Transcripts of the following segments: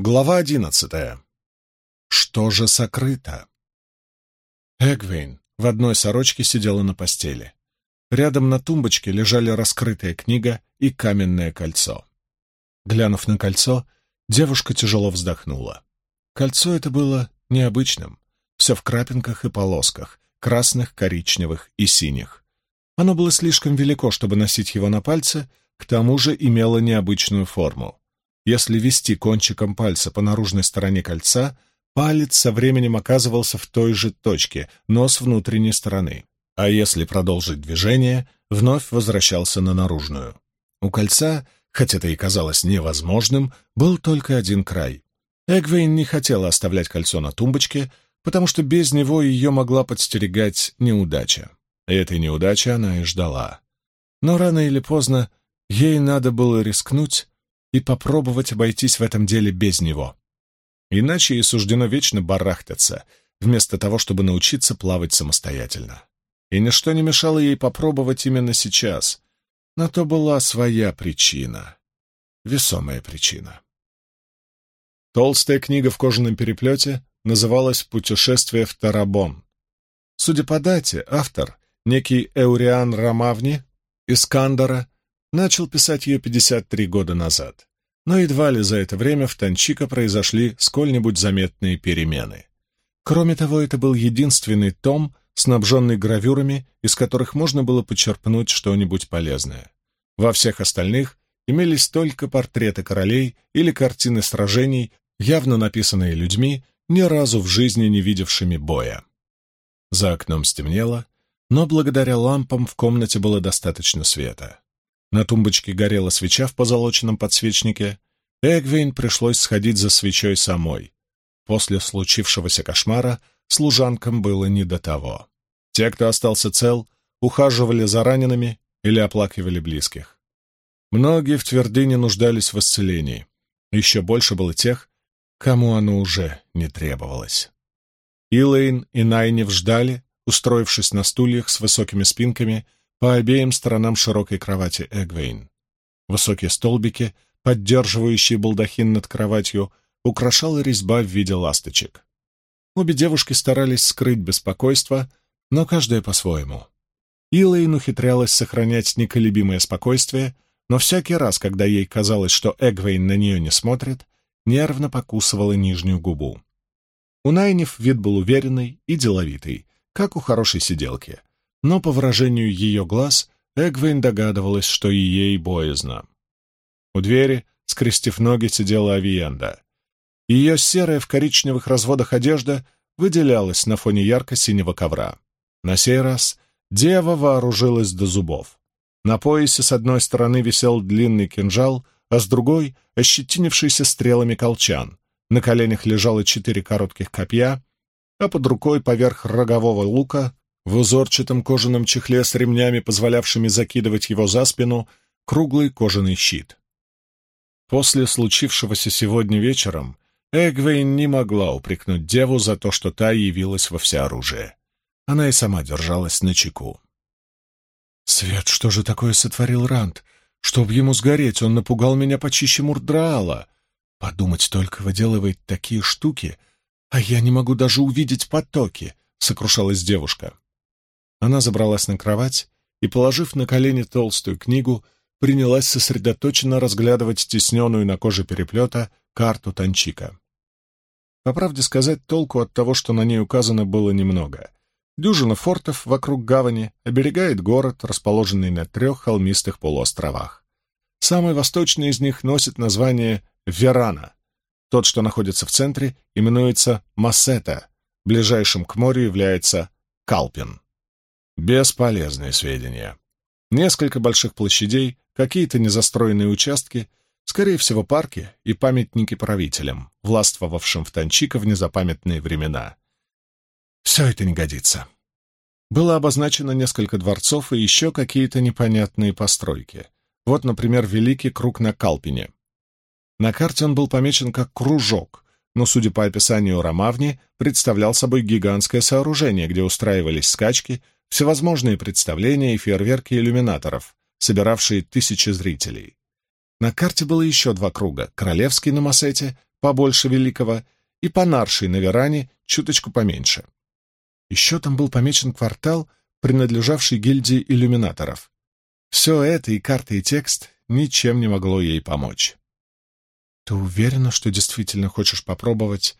Глава одиннадцатая. Что же сокрыто? Эгвейн в одной сорочке сидела на постели. Рядом на тумбочке лежали раскрытая книга и каменное кольцо. Глянув на кольцо, девушка тяжело вздохнула. Кольцо это было необычным, все в крапинках и полосках, красных, коричневых и синих. Оно было слишком велико, чтобы носить его на пальце, к тому же имело необычную форму. Если вести кончиком пальца по наружной стороне кольца, палец со временем оказывался в той же точке, но с внутренней стороны. А если продолжить движение, вновь возвращался на наружную. У кольца, хотя это и казалось невозможным, был только один край. Эгвейн не хотела оставлять кольцо на тумбочке, потому что без него ее могла подстерегать неудача. Этой неудачи она и ждала. Но рано или поздно ей надо было рискнуть и попробовать обойтись в этом деле без него. Иначе ей суждено вечно барахтаться, вместо того, чтобы научиться плавать самостоятельно. И ничто не мешало ей попробовать именно сейчас. На то была своя причина. Весомая причина. Толстая книга в кожаном переплете называлась «Путешествие в Тарабон». Судя по дате, автор, некий Эуриан Рамавни, Искандера, начал писать ее 53 года назад. Но едва ли за это время в Танчика произошли сколь-нибудь заметные перемены. Кроме того, это был единственный том, снабженный гравюрами, из которых можно было почерпнуть что-нибудь полезное. Во всех остальных имелись только портреты королей или картины сражений, явно написанные людьми, ни разу в жизни не видевшими боя. За окном стемнело, но благодаря лампам в комнате было достаточно света. На тумбочке горела свеча в позолоченном подсвечнике. Эгвейн пришлось сходить за свечой самой. После случившегося кошмара служанкам было не до того. Те, кто остался цел, ухаживали за ранеными или оплакивали близких. Многие в твердыне нуждались в исцелении. Еще больше было тех, кому оно уже не требовалось. Илэйн и Найнев ждали, устроившись на стульях с высокими спинками по обеим сторонам широкой кровати Эгвейн. Высокие столбики, поддерживающие балдахин над кроватью, украшала резьба в виде ласточек. Обе девушки старались скрыть беспокойство, но каждая по-своему. Илэйн ухитрялась сохранять неколебимое спокойствие, но всякий раз, когда ей казалось, что Эгвейн на нее не смотрит, нервно покусывала нижнюю губу. У Найнев вид был уверенный и деловитый, как у хорошей сиделки, но по выражению ее глаз Эгвейн догадывалась, что и ей боязно. У двери, скрестив ноги, сидела Авиенда. Ее серая в коричневых разводах одежда выделялась на фоне ярко-синего ковра. На сей раз дева вооружилась до зубов. На поясе с одной стороны висел длинный кинжал, а с другой — ощетинившийся стрелами колчан. На коленях лежало четыре коротких копья, а под рукой поверх рогового лука в узорчатом кожаном чехле с ремнями, позволявшими закидывать его за спину, круглый кожаный щит. После случившегося сегодня вечером Эгвейн не могла упрекнуть деву за то, что та явилась во всеоружие. Она и сама держалась на чеку. «Свет, что же такое сотворил Рант? Чтоб ему сгореть, он напугал меня почище Мурдраала. Подумать только, выделывает такие штуки, а я не могу даже увидеть потоки», — сокрушалась девушка. Она забралась на кровать и, положив на колени толстую книгу, принялась сосредоточенно разглядывать стесненную на коже переплета карту Танчика. По правде сказать, толку от того, что на ней указано, было немного. Дюжина фортов вокруг гавани оберегает город, расположенный на трех холмистых полуостровах. Самый восточный из них носит название Верана. Тот, что находится в центре, именуется Массета, ближайшим к морю является Калпин. Бесполезные сведения. Несколько больших площадей, какие-то незастроенные участки, скорее всего, парки и памятники правителям, властвовавшим в Танчика в незапамятные времена. Все это не годится. Было обозначено несколько дворцов и еще какие-то непонятные постройки. Вот, например, Великий круг на Калпине. На карте он был помечен как кружок, но, судя по описанию Ромавни, представлял собой гигантское сооружение, где устраивались скачки — всевозможные представления и фейерверки иллюминаторов, собиравшие тысячи зрителей. На карте было еще два круга — Королевский на Массете, побольше великого, и понарший на веране чуточку поменьше. Еще там был помечен квартал, принадлежавший гильдии иллюминаторов. Все это, и карта, и текст, ничем не могло ей помочь. «Ты уверена, что действительно хочешь попробовать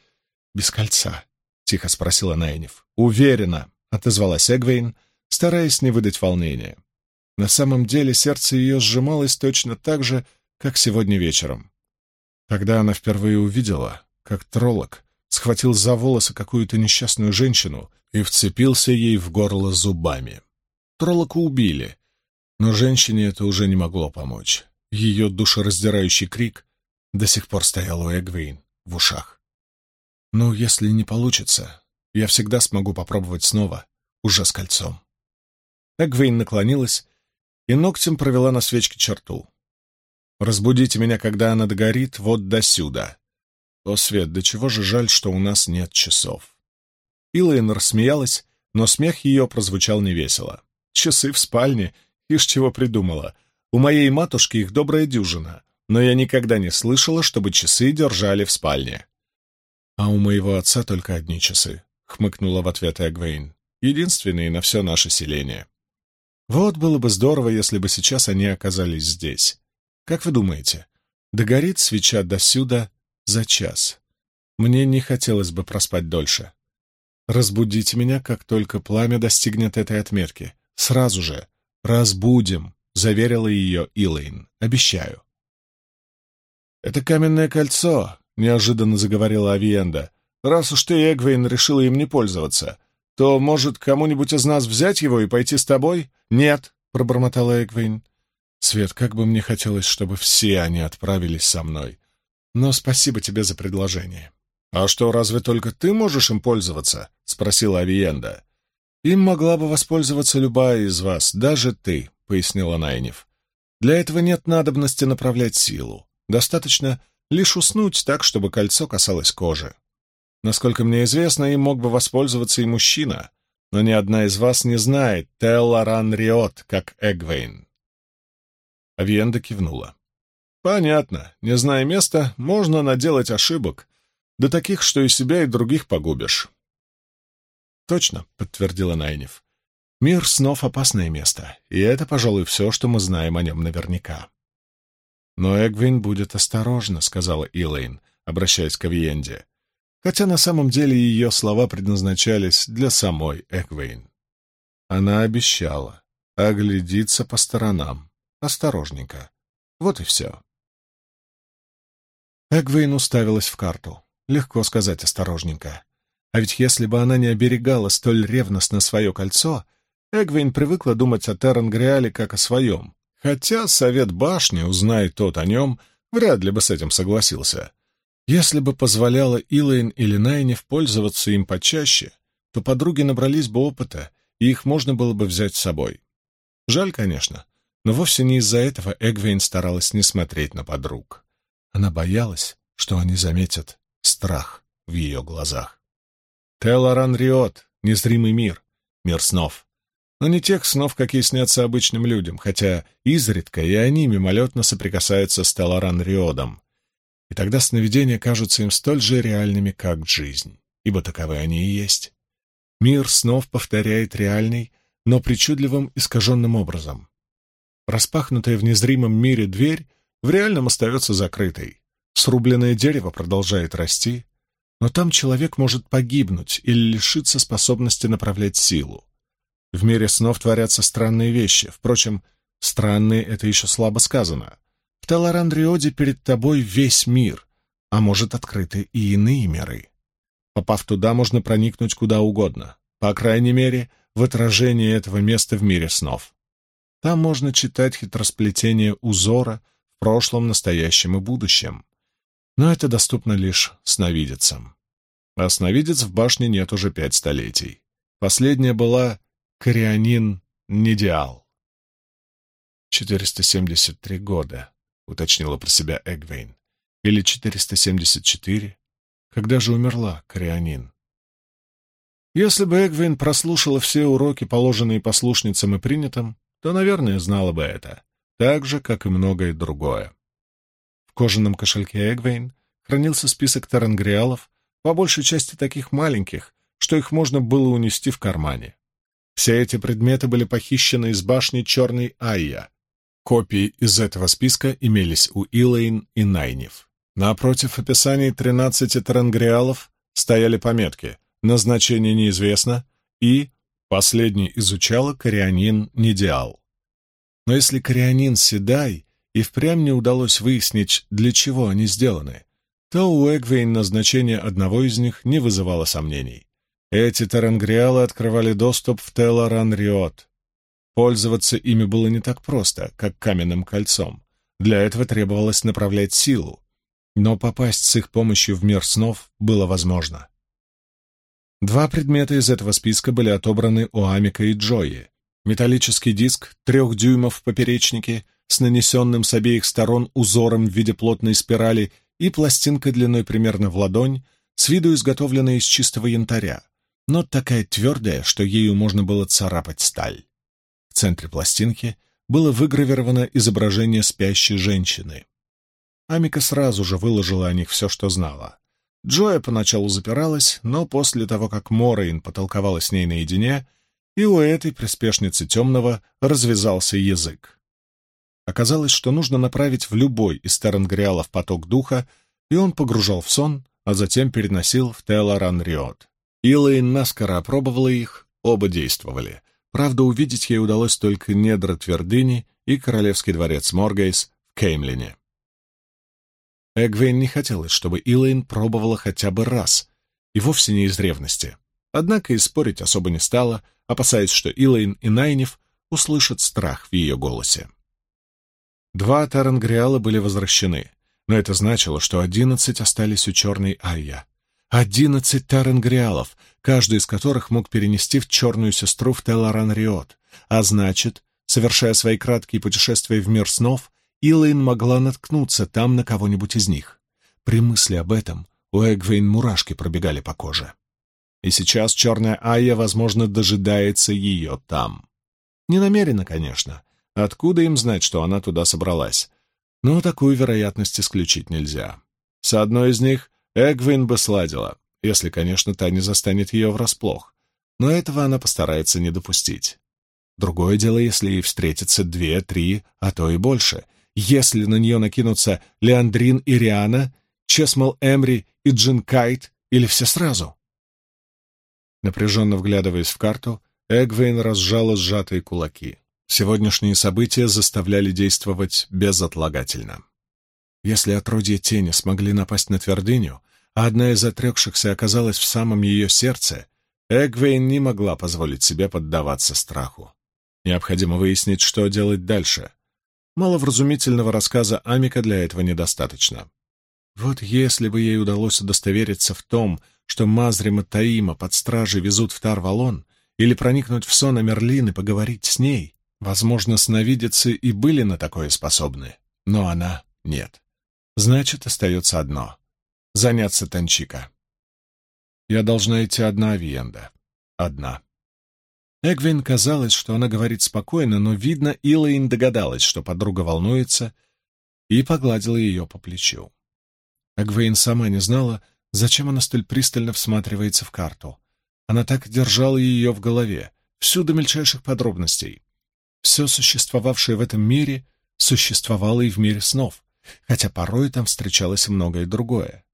без кольца?» — тихо спросила Найниф. «Уверена», — отозвалась Эгвейн, стараясь не выдать волнения. На самом деле сердце ее сжималось точно так же, как сегодня вечером. Тогда она впервые увидела, как троллок схватил за волосы какую-то несчастную женщину и вцепился ей в горло зубами. Троллока убили, но женщине это уже не могло помочь. Ее душераздирающий крик до сих пор стоял у Эгвейн в ушах. «Ну, если не получится, я всегда смогу попробовать снова, уже с кольцом». Эгвейн наклонилась и ногтем провела на свечке черту. «Разбудите меня, когда она догорит, вот до сюда». «О, Свет, до чего же жаль, что у нас нет часов». Илайн рассмеялась, но смех ее прозвучал невесело. «Часы в спальне Ишь чего придумала. У моей матушки их добрая дюжина, но я никогда не слышала, чтобы часы держали в спальне. А у моего отца только одни часы, — хмыкнула в ответ Эгвейн. Единственные на все наше селение. Вот было бы здорово, если бы сейчас они оказались здесь. Как вы думаете, догорит свеча досюда за час? Мне не хотелось бы проспать дольше. Разбудите меня, как только пламя достигнет этой отметки. Сразу же, «Разбудим», — заверила ее Илэйн. «Обещаю». «Это каменное кольцо», — неожиданно заговорила Авиенда. «Раз уж ты, Эгвейн, решила им не пользоваться, то, может, кому-нибудь из нас взять его и пойти с тобой?» «Нет», — пробормотала Эгвейн. «Свет, как бы мне хотелось, чтобы все они отправились со мной. Но спасибо тебе за предложение». «А что, разве только ты можешь им пользоваться?» — спросила Авиенда. «Им могла бы воспользоваться любая из вас, даже ты», — пояснила Найнев. «Для этого нет надобности направлять силу. Достаточно лишь уснуть так, чтобы кольцо касалось кожи. Насколько мне известно, им мог бы воспользоваться и мужчина, но ни одна из вас не знает Телларан Риот, как Эгвейн». Авиенда кивнула. «Понятно. Не зная места, можно наделать ошибок, да таких, что и себя, и других погубишь. «Точно», — подтвердила Найнев. «Мир снов — опасное место, и это, пожалуй, все, что мы знаем о нем наверняка». «Но Эгвин будет осторожна», — сказала Илэйн, обращаясь к Авиенде, хотя на самом деле ее слова предназначались для самой Эгвейн. Она обещала оглядеться по сторонам, осторожненько. Вот и все. Эгвейн уставилась в карту. Легко сказать осторожненько. А ведь если бы она не оберегала столь ревностно свое кольцо, Эгвин привыкла думать о Террангриале как о своем, хотя совет башни, узнает тот о нем, вряд ли бы с этим согласился. Если бы позволяла Илэйн или Найнев пользоваться им почаще, то подруги набрались бы опыта, и их можно было бы взять с собой. Жаль, конечно, но вовсе не из-за этого Эгвейн старалась не смотреть на подруг. Она боялась, что они заметят страх в ее глазах. Телоран Риот, незримый мир, мир снов. Но не тех снов, какие снятся обычным людям, хотя изредка и они мимолетно соприкасаются с Телоран Риодом. И тогда сновидения кажутся им столь же реальными, как жизнь, ибо таковы они и есть. Мир снов повторяет реальный, но причудливым искаженным образом. Распахнутая в незримом мире дверь в реальном остается закрытой. Срубленное дерево продолжает расти, но там человек может погибнуть или лишиться способности направлять силу. В мире снов творятся странные вещи. Впрочем, странные — это еще слабо сказано. В Таларандриоде перед тобой весь мир, а может, открыты и иные миры. Попав туда, можно проникнуть куда угодно, по крайней мере, в отражение этого места в мире снов. Там можно читать хитросплетение узора в прошлом, настоящем и будущем но это доступно лишь сновидицам. А сновидец в башне нет уже пять столетий. Последняя была Корианин Недиал. «473 года», — уточнила про себя Эгвейн. «Или 474? Когда же умерла Корианин?» Если бы Эгвин прослушала все уроки, положенные послушницам и принятым, то, наверное, знала бы это, так же, как и многое другое кожаном кошельке Эгвейн хранился список тарангриалов, по большей части таких маленьких, что их можно было унести в кармане. Все эти предметы были похищены из башни Черной Айя. Копии из этого списка имелись у Илэйн и Найнев. Напротив описаний тринадцати тарангриалов стояли пометки «Назначение неизвестно» и «Последний изучала Корианин Нидиал». Но если Корианин Седай и впрямь не удалось выяснить, для чего они сделаны, то у Эгвейн назначение одного из них не вызывало сомнений. Эти тарангриалы открывали доступ в Телоран-Риот. Пользоваться ими было не так просто, как каменным кольцом. Для этого требовалось направлять силу, но попасть с их помощью в мир снов было возможно. Два предмета из этого списка были отобраны у Амика и Джои. Металлический диск трех дюймов в поперечнике с нанесенным с обеих сторон узором в виде плотной спирали и пластинка длиной примерно в ладонь, с виду изготовленная из чистого янтаря, но такая твердая, что ею можно было царапать сталь. Центре пластинки было выгравировано изображение спящей женщины. Амика сразу же выложила о них все, что знала. Джоя поначалу запиралась, но после того, как Морейн потолковала с ней наедине, и у этой приспешницы темного развязался язык. Оказалось, что нужно направить в любой из Таренгриалов поток духа, и он погружал в сон, а затем переносил в Телоран-Риот. Илэйн наскоро опробовала их, оба действовали. Правда, увидеть ей удалось только недра твердыни и королевский дворец Моргейс в Кеймлине. Эгвейн не хотелось, чтобы Илэйн пробовала хотя бы раз, и вовсе не из ревности. Однако и спорить особо не стала, опасаясь, что Илэйн и Найнев услышат страх в ее голосе. Два Тарангриала были возвращены, но это значило, что одиннадцать остались у черной Айя. Одиннадцать Тарангриалов, каждый из которых мог перенести в черную сестру в Телоран-Риот, а значит, совершая свои краткие путешествия в мир снов, Илайн могла наткнуться там на кого-нибудь из них. При мысли об этом у Эгвейн мурашки пробегали по коже. И сейчас черная Айя, возможно, дожидается ее там. Не намеренно, конечно, Откуда им знать, что она туда собралась? Но такую вероятность исключить нельзя. С одной из них Эгвин бы сладила, если, конечно, та не застанет ее врасплох. Но этого она постарается не допустить. Другое дело, если ей встретятся две, три, а то и больше. Если на нее накинутся Леандрин и Риана, Чесмал Эмри и Джин Кайт, или все сразу. Напряженно вглядываясь в карту, Эгвейн разжала сжатые кулаки. Сегодняшние события заставляли действовать безотлагательно. Если отродье тени смогли напасть на твердыню, а одна из отрекшихся оказалась в самом ее сердце, Эгвейн не могла позволить себе поддаваться страху. Необходимо выяснить, что делать дальше. Маловразумительного рассказа Амика для этого недостаточно. Вот если бы ей удалось удостовериться в том, что Мазрима Таима под стражей везут в Тарвалон, или проникнуть в сон Амерлин и поговорить с ней, Возможно, сновидицы и были на такое способны, но она нет. Значит, остается одно — заняться Танчика. Я должна идти одна, Авиенда. Одна. Эгвин казалось, что она говорит спокойно, но, видно, Илайн догадалась, что подруга волнуется, и погладила ее по плечу. Эгвейн сама не знала, зачем она столь пристально всматривается в карту. Она так держала ее в голове, всю до мельчайших подробностей. Все существовавшее в этом мире существовало и в мире снов, хотя порой там встречалось многое другое.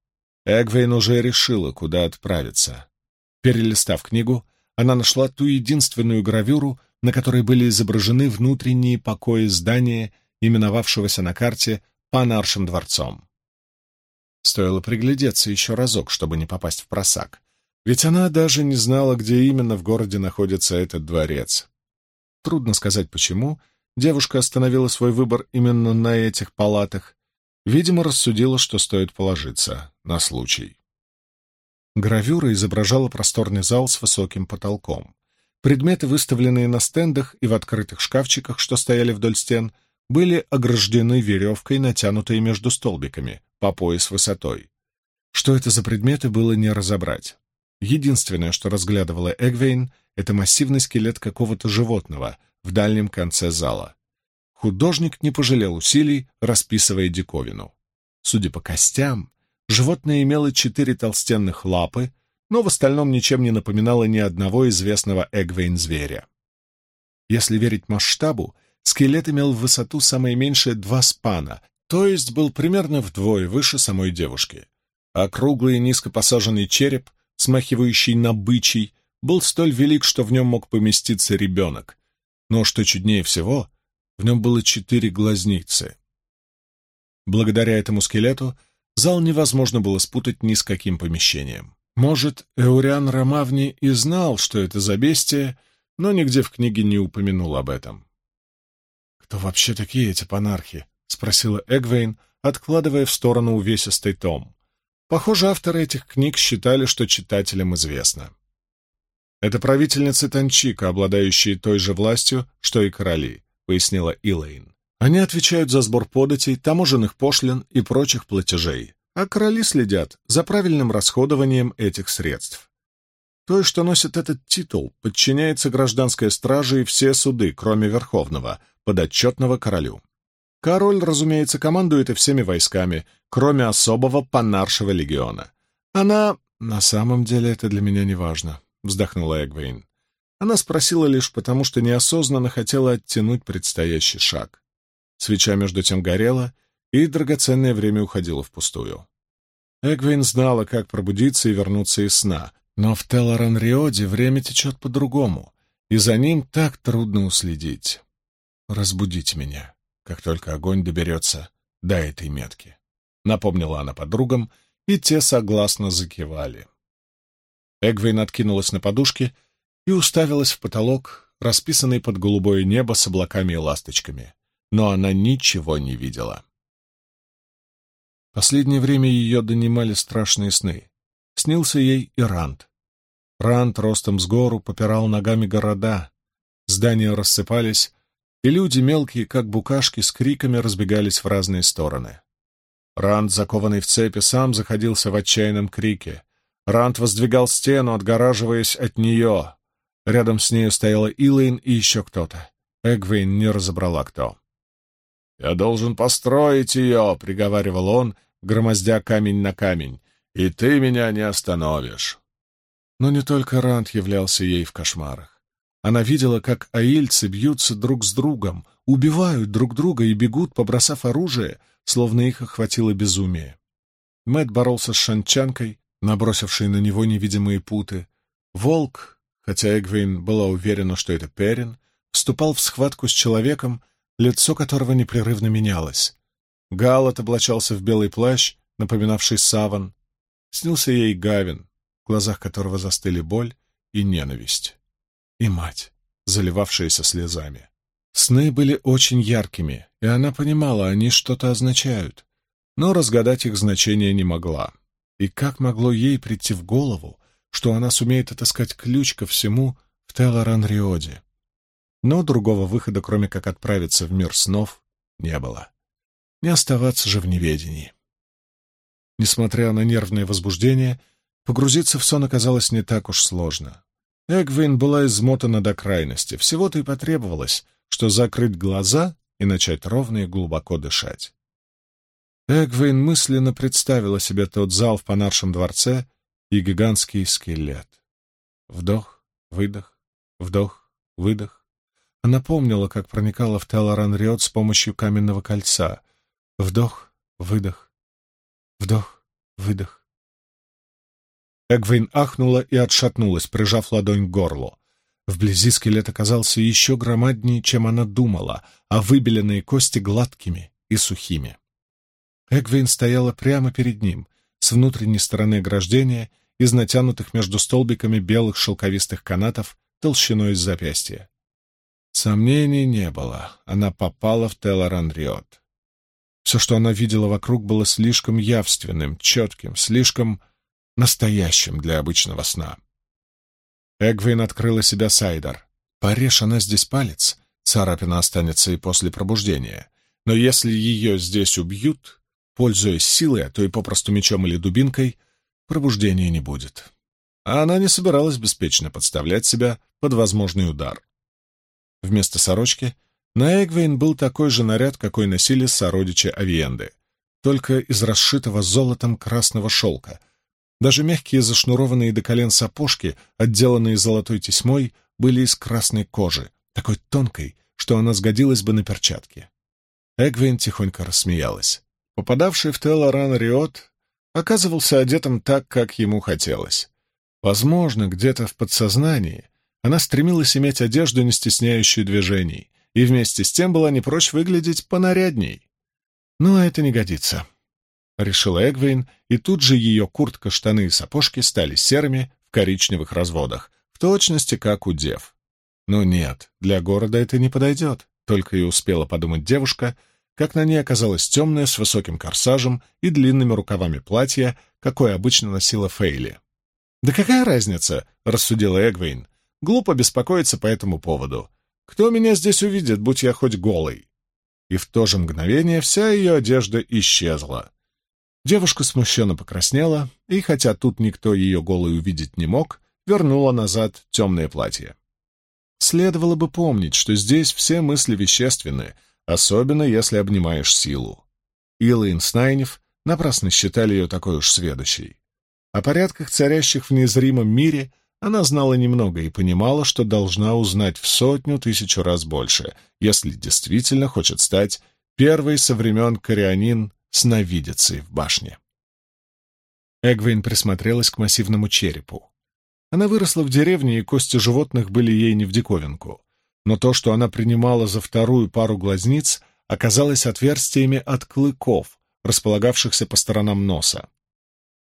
Эгвейн уже решила, куда отправиться. Перелистав книгу, она нашла ту единственную гравюру, на которой были изображены внутренние покои здания, именовавшегося на карте Панаршим дворцом. Стоило приглядеться еще разок, чтобы не попасть в просак, ведь она даже не знала, где именно в городе находится этот дворец. Трудно сказать почему. Девушка остановила свой выбор именно на этих палатах. Видимо, рассудила, что стоит положиться на случай. Гравюра изображала просторный зал с высоким потолком. Предметы, выставленные на стендах и в открытых шкафчиках, что стояли вдоль стен, были ограждены веревкой, натянутой между столбиками, по пояс высотой. Что это за предметы, было не разобрать. Единственное, что разглядывала Эгвейн, это массивный скелет какого-то животного в дальнем конце зала. Художник не пожалел усилий, расписывая диковину. Судя по костям, животное имело четыре толстенных лапы, но в остальном ничем не напоминало ни одного известного Эгвейн-зверя. Если верить масштабу, скелет имел в высоту самое меньшее два спана, то есть был примерно вдвое выше самой девушки. А круглый низко посаженный череп, смахивающий на бычий, был столь велик, что в нем мог поместиться ребенок. Но, что чуднее всего, в нем было четыре глазницы. Благодаря этому скелету зал невозможно было спутать ни с каким помещением. Может, Эуриан Ромавни и знал, что это за бестие, но нигде в книге не упомянул об этом. «Кто вообще такие эти панархи?» — спросила Эгвейн, откладывая в сторону увесистый том. Похоже, авторы этих книг считали, что читателям известно. «Это правительницы Танчика, обладающие той же властью, что и короли», — пояснила Илэйн. «Они отвечают за сбор податей, таможенных пошлин и прочих платежей, а короли следят за правильным расходованием этих средств. Той, что носит этот титул, подчиняется гражданская стража и все суды, кроме Верховного, подотчетного королю. Король, разумеется, командует и всеми войсками, кроме особого панаршего легиона. Она... На самом деле это для меня не важно, вздохнула Эгвейн. Она спросила лишь потому, что неосознанно хотела оттянуть предстоящий шаг. Свеча между тем горела, и драгоценное время уходило впустую. Эгвейн знала, как пробудиться и вернуться из сна, но в Телоран-Риоде время течет по-другому, и за ним так трудно уследить. «Разбудите меня, как только огонь доберется до этой метки», — напомнила она подругам, и те согласно закивали. Эгвейн откинулась на подушке и уставилась в потолок, расписанный под голубое небо с облаками и ласточками, но она ничего не видела. Последнее время ее донимали страшные сны. Снился ей и Ранд. Ранд ростом с гору попирал ногами города. Здания рассыпались, и люди, мелкие, как букашки, с криками разбегались в разные стороны. Ранд, закованный в цепи, сам заходился в отчаянном крике. Ранд воздвигал стену, отгораживаясь от нее. Рядом с нею стояла Илэйн и еще кто-то. Эгвейн не разобрала, кто. «Я должен построить ее», — приговаривал он, громоздя камень на камень и ты меня не остановишь. Но не только Ранд являлся ей в кошмарах. Она видела, как аильцы бьются друг с другом, убивают друг друга и бегут, побросав оружие, словно их охватило безумие. Мэт боролся с шанчанкой, набросившей на него невидимые путы. Волк, хотя Эгвейн была уверена, что это Перин, вступал в схватку с человеком, лицо которого непрерывно менялось. Галат облачался в белый плащ, напоминавший саван, Снился ей Гавин, в глазах которого застыли боль и ненависть. И мать, заливавшаяся слезами. Сны были очень яркими, и она понимала, они что-то означают, но разгадать их значение не могла. И как могло ей прийти в голову, что она сумеет отыскать ключ ко всему в Телоран-Риоде? Но другого выхода, кроме как отправиться в мир снов, не было. Не оставаться же в неведении. Несмотря на нервное возбуждение, погрузиться в сон оказалось не так уж сложно. Эгвин была измотана до крайности, всего-то и потребовалось, что закрыть глаза и начать ровно и глубоко дышать. Эгвин мысленно представила себе тот зал в Панаршем дворце и гигантский скелет. Вдох, выдох, вдох, выдох. Она помнила, как проникала в Телоран-Риот с помощью каменного кольца. Вдох, выдох, Вдох, выдох. Эгвин ахнула и отшатнулась, прижав ладонь к горлу. Вблизи скелет оказался еще громаднее, чем она думала, а выбеленные кости гладкими и сухими. Эгвин стояла прямо перед ним, с внутренней стороны ограждения, из натянутых между столбиками белых шелковистых канатов толщиной с запястья. Сомнений не было, она попала в Телоран-Риот. Все, что она видела вокруг, было слишком явственным, четким, слишком настоящим для обычного сна. Эгвин открыла себя Сайдар. Порежь она здесь палец, царапина останется и после пробуждения. Но если ее здесь убьют, пользуясь силой, а то и попросту мечом или дубинкой, пробуждения не будет. А она не собиралась беспечно подставлять себя под возможный удар. Вместо сорочки на Эгвейн был такой же наряд, какой носили сородичи Авиенды. только из расшитого золотом красного шелка. Даже мягкие зашнурованные до колен сапожки, отделанные золотой тесьмой, были из красной кожи, такой тонкой, что она сгодилась бы на перчатки. Эгвин тихонько рассмеялась. Попадавший в Телоран Риот оказывался одетым так, как ему хотелось. Возможно, где-то в подсознании она стремилась иметь одежду, не стесняющую движений, и вместе с тем была не прочь выглядеть понарядней. Но это не годится, — решила Эгвейн, и тут же ее куртка, штаны и сапожки стали серыми в коричневых разводах, в точности как у дев. Но нет, для города это не подойдет, только и успела подумать девушка, как на ней оказалось темное с высоким корсажем и длинными рукавами платья, какое обычно носила Фейли. «Да какая разница?» — рассудила Эгвейн. «Глупо беспокоиться по этому поводу. Кто меня здесь увидит, будь я хоть голый?» И в то же мгновение вся ее одежда исчезла. Девушка смущенно покраснела, и, хотя тут никто ее голой увидеть не мог, вернула назад темное платье. Следовало бы помнить, что здесь все мысли вещественны, особенно если обнимаешь силу. Илла и Снайнев напрасно считали ее такой уж сведущей. О порядках, царящих в незримом мире, она знала немного и понимала, что должна узнать в сотню тысячу раз больше, если действительно хочет стать первой со времен Корианин сновидицей в башне. Эгвин присмотрелась к массивному черепу. Она выросла в деревне, и кости животных были ей не в диковинку. Но то, что она принимала за вторую пару глазниц, оказалось отверстиями от клыков, располагавшихся по сторонам носа.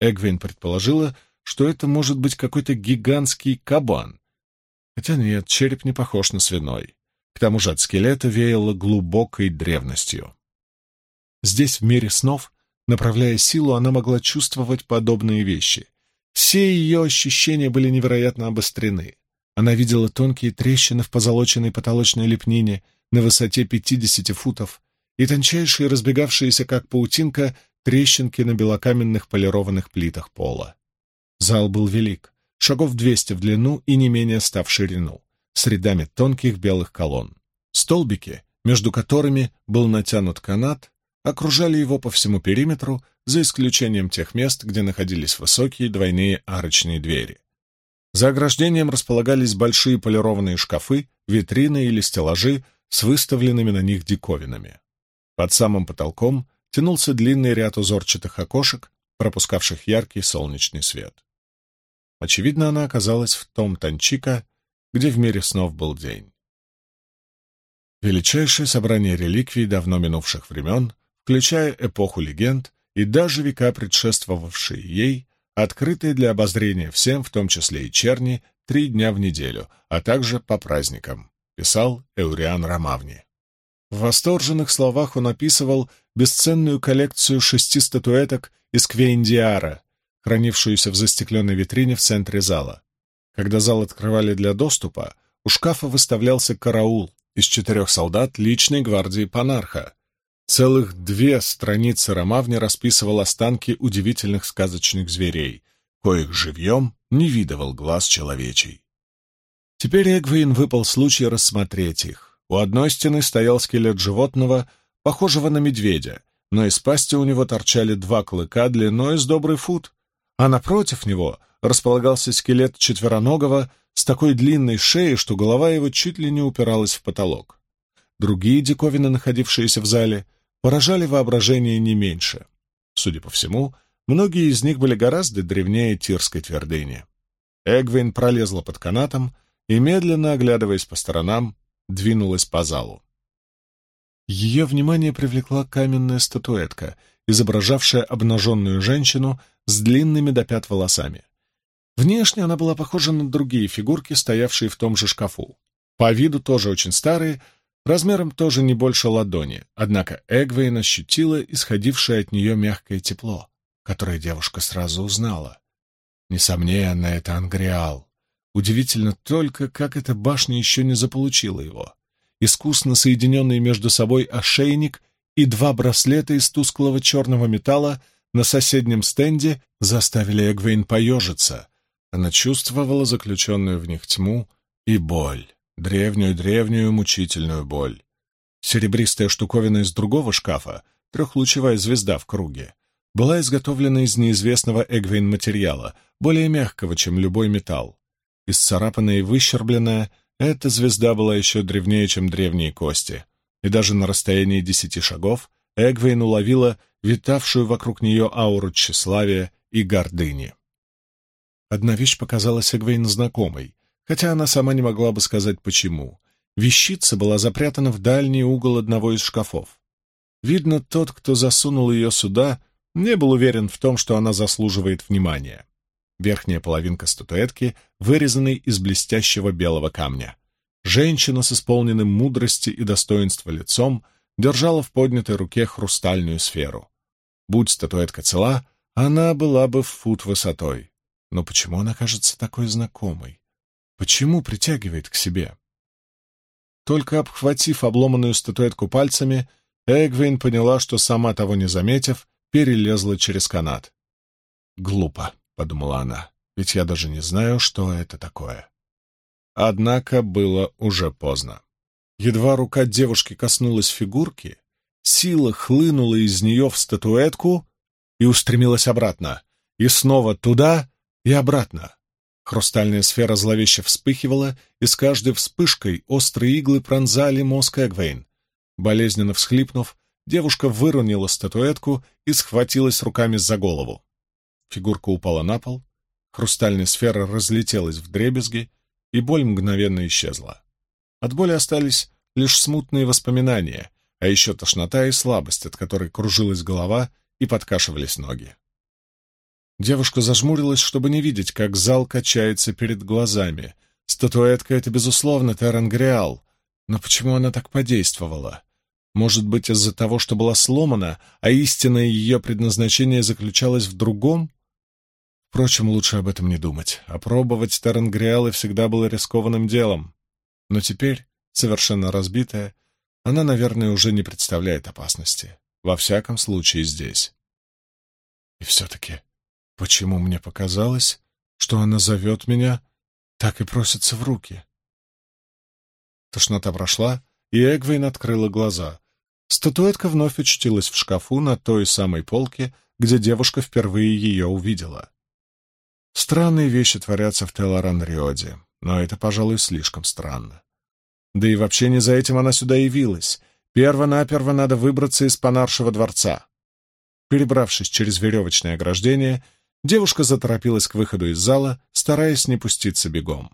Эгвин предположила, что это может быть какой-то гигантский кабан. Хотя нет, череп не похож на свиной. К тому же от скелета веяло глубокой древностью. Здесь, в мире снов, направляя силу, она могла чувствовать подобные вещи. Все ее ощущения были невероятно обострены. Она видела тонкие трещины в позолоченной потолочной лепнине на высоте 50 футов и тончайшие, разбегавшиеся как паутинка, трещинки на белокаменных полированных плитах пола. Зал был велик, шагов 200 в длину и не менее ста в ширину, с рядами тонких белых колонн. Столбики, между которыми был натянут канат, окружали его по всему периметру, за исключением тех мест, где находились высокие двойные арочные двери. За ограждением располагались большие полированные шкафы, витрины или стеллажи с выставленными на них диковинами. Под самым потолком тянулся длинный ряд узорчатых окошек, пропускавших яркий солнечный свет. Очевидно, она оказалась в том Танчика, где в мире снов был день. Величайшее собрание реликвий давно минувших времен, включая эпоху легенд и даже века, предшествовавшие ей, открытые для обозрения всем, в том числе и черни, три дня в неделю, а также по праздникам, писал Эуриан Ромавни. В восторженных словах он описывал бесценную коллекцию шести статуэток из Квейндиара, хранившуюся в застекленной витрине в центре зала. Когда зал открывали для доступа, у шкафа выставлялся караул из четырех солдат личной гвардии Панарха. Целых две страницы Ромавни расписывал останки удивительных сказочных зверей, коих живьем не видывал глаз человечий. Теперь Эгвейн выпал случай рассмотреть их. У одной стены стоял скелет животного, похожего на медведя, но из пасти у него торчали два клыка длиной с добрый фут, а напротив него располагался скелет четвероногого с такой длинной шеей, что голова его чуть ли не упиралась в потолок. Другие диковины, находившиеся в зале, поражали воображение не меньше. Судя по всему, многие из них были гораздо древнее Тирской твердыни. Эгвин пролезла под канатом и, медленно оглядываясь по сторонам, двинулась по залу. Ее внимание привлекла каменная статуэтка, изображавшая обнаженную женщину с длинными до пят волосами. Внешне она была похожа на другие фигурки, стоявшие в том же шкафу. По виду тоже очень старые, размером тоже не больше ладони, однако Эгвейн ощутила исходившее от нее мягкое тепло, которое девушка сразу узнала. Несомненно, это Ангриал. Удивительно только, как эта башня еще не заполучила его искусно соединенный между собой ошейник и два браслета из тусклого черного металла на соседнем стенде заставили Эгвейн поежиться. Она чувствовала заключенную в них тьму и боль, древнюю-древнюю мучительную боль. Серебристая штуковина из другого шкафа трехлучевая звезда в круге, была изготовлена из неизвестного Эгвейн материала, более мягкого, чем любой металл. Исцарапанная и выщербленная, эта звезда была еще древнее, чем древние кости, и даже на расстоянии десяти шагов Эгвейн уловила витавшую вокруг нее ауру тщеславия и гордыни. Одна вещь показалась Эгвейн знакомой, хотя она сама не могла бы сказать почему. Вещица была запрятана в дальний угол одного из шкафов. Видно, тот, кто засунул ее сюда, не был уверен в том, что она заслуживает внимания. Верхняя половинка статуэтки вырезанной из блестящего белого камня. Женщина с исполненным мудрости и достоинства лицом держала в поднятой руке хрустальную сферу. Будь статуэтка цела, она была бы в фут высотой. Но почему она кажется такой знакомой? Почему притягивает к себе? Только обхватив обломанную статуэтку пальцами, Эгвин поняла, что сама того не заметив, перелезла через канат. «Глупо», — подумала она, — «ведь я даже не знаю, что это такое». Однако было уже поздно. Едва рука девушки коснулась фигурки, сила хлынула из нее в статуэтку и устремилась обратно, и снова туда и обратно. Хрустальная сфера зловеще вспыхивала, и с каждой вспышкой острые иглы пронзали мозг Эгвейн. Болезненно всхлипнув, девушка выронила статуэтку и схватилась руками за голову. Фигурка упала на пол, хрустальная сфера разлетелась в дребезги, и боль мгновенно исчезла. От боли остались лишь смутные воспоминания, а еще тошнота и слабость, от которой кружилась голова и подкашивались ноги. Девушка зажмурилась, чтобы не видеть, как зал качается перед глазами. Статуэтка — это, безусловно, Терангриал. Но почему она так подействовала? Может быть, из-за того, что была сломана, а истинное ее предназначение заключалось в другом? Впрочем, лучше об этом не думать. Опробовать Тарангриалы всегда было рискованным делом. Но теперь, совершенно разбитая, она, наверное, уже не представляет опасности. Во всяком случае, здесь. И все-таки Почему мне показалось, что она зовет меня, так и просится в руки? Тошнота прошла, и Эгвейн открыла глаза. Статуэтка вновь очутилась в шкафу на той самой полке, где девушка впервые ее увидела. Странные вещи творятся в Телоран-Риоде, но это, пожалуй, слишком странно. Да и вообще не за этим она сюда явилась. Перво-наперво надо выбраться из Панаршего дворца. Перебравшись через веревочное ограждение, Девушка заторопилась к выходу из зала, стараясь не пуститься бегом.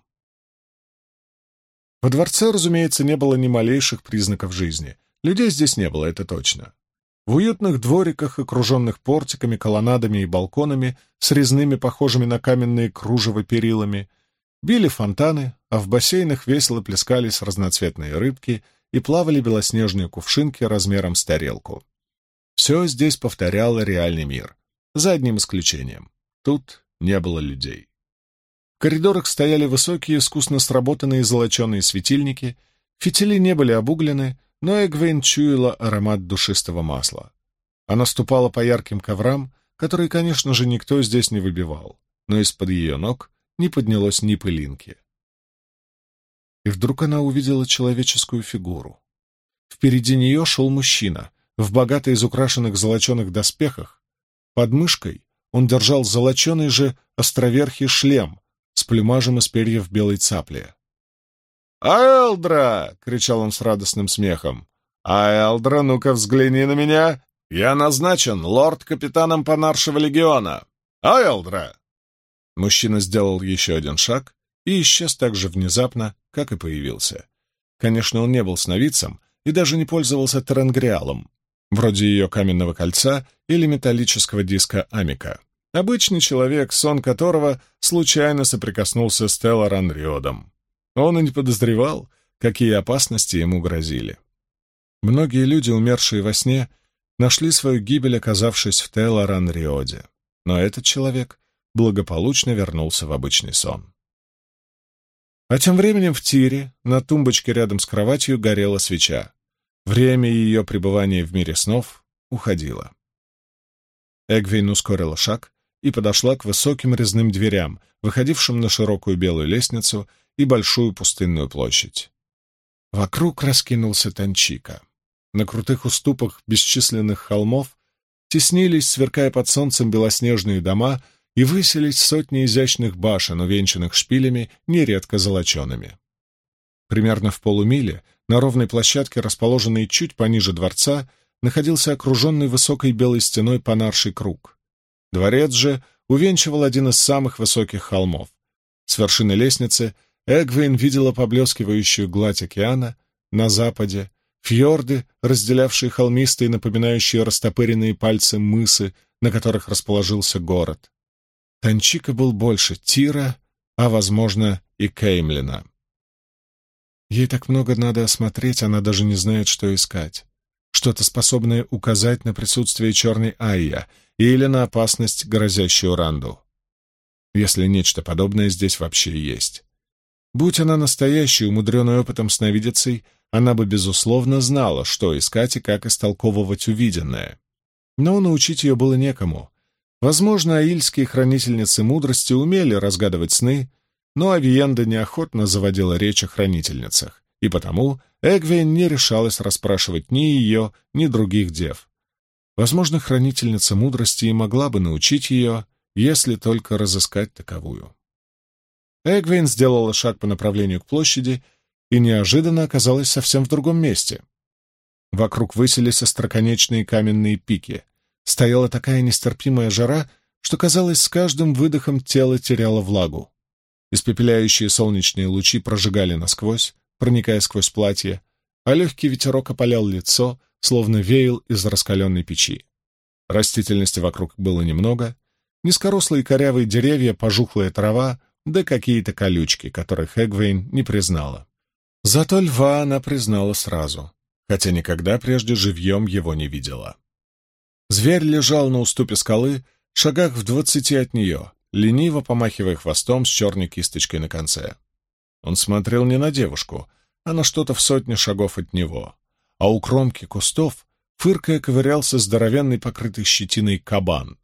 Во дворце, разумеется, не было ни малейших признаков жизни. Людей здесь не было, это точно. В уютных двориках, окруженных портиками, колоннадами и балконами, с резными, похожими на каменные кружево перилами, били фонтаны, а в бассейнах весело плескались разноцветные рыбки и плавали белоснежные кувшинки размером с тарелку. Все здесь повторяло реальный мир, за одним исключением. Тут не было людей. В коридорах стояли высокие, искусно сработанные золоченые светильники, фитили не были обуглены, но Эгвейн чуяла аромат душистого масла. Она ступала по ярким коврам, которые, конечно же, никто здесь не выбивал, но из-под ее ног не поднялось ни пылинки. И вдруг она увидела человеческую фигуру. Впереди нее шел мужчина в богато изукрашенных золоченых доспехах, под мышкой он держал золоченый же островерхий шлем с плюмажем из перьев белой цапли. «Аэлдра!» — кричал он с радостным смехом. «Аэлдра, ну-ка взгляни на меня! Я назначен лорд-капитаном Панаршего легиона! Аэлдра!» Мужчина сделал еще один шаг и исчез так же внезапно, как и появился. Конечно, он не был сновидцем и даже не пользовался Теренгриалом, вроде ее каменного кольца или металлического диска Амика. Обычный человек, сон которого случайно соприкоснулся с Телоран Риодом. Он и не подозревал, какие опасности ему грозили. Многие люди, умершие во сне, нашли свою гибель, оказавшись в Телоран Риоде. Но этот человек благополучно вернулся в обычный сон. А тем временем в тире, на тумбочке рядом с кроватью, горела свеча. Время ее пребывания в мире снов уходило. Эгвин ускорила шаг и подошла к высоким резным дверям, выходившим на широкую белую лестницу и большую пустынную площадь. Вокруг раскинулся Танчика. на крутых уступах бесчисленных холмов теснились, сверкая под солнцем белоснежные дома, и высились сотни изящных башен, увенчанных шпилями, нередко золочеными. Примерно в полумиле, на ровной площадке, расположенной чуть пониже дворца, находился окруженный высокой белой стеной понарший круг. Дворец же увенчивал один из самых высоких холмов. С вершины лестницы Эгвейн видела поблескивающую гладь океана на западе, фьорды, разделявшие холмистые, напоминающие растопыренные пальцы мысы, на которых расположился город. Танчика был больше Тира, а, возможно, и Кеймлина. Ей так много надо осмотреть, она даже не знает, что искать. Что-то способное указать на присутствие черной Айя или на опасность, грозящую Ранду. Если нечто подобное здесь вообще есть. Будь она настоящей, умудренной опытом сновидицей, она бы, безусловно, знала, что искать и как истолковывать увиденное. Но научить ее было некому. Возможно, аильские хранительницы мудрости умели разгадывать сны, но Авиенда неохотно заводила речь о хранительницах, и потому Эгвейн не решалась расспрашивать ни ее, ни других дев. Возможно, хранительница мудрости и могла бы научить ее, если только разыскать таковую. Эгвейн сделала шаг по направлению к площади и неожиданно оказалась совсем в другом месте. Вокруг высились остроконечные каменные пики. Стояла такая нестерпимая жара, что, казалось, с каждым выдохом тело теряло влагу. Испепеляющие солнечные лучи прожигали насквозь, проникая сквозь платье, а легкий ветерок опалял лицо, словно веял из раскаленной печи. Растительности вокруг было немного, низкорослые корявые деревья, пожухлая трава, да какие-то колючки, которых Эгвейн не признала. Зато льва она признала сразу, хотя никогда прежде живьем его не видела. Зверь лежал на уступе скалы, шагах в двадцати от нее, лениво помахивая хвостом с черной кисточкой на конце. Он смотрел не на девушку, а на что-то в сотне шагов от него, а у кромки кустов, фыркая, ковырялся здоровенный покрытый щетиной кабан.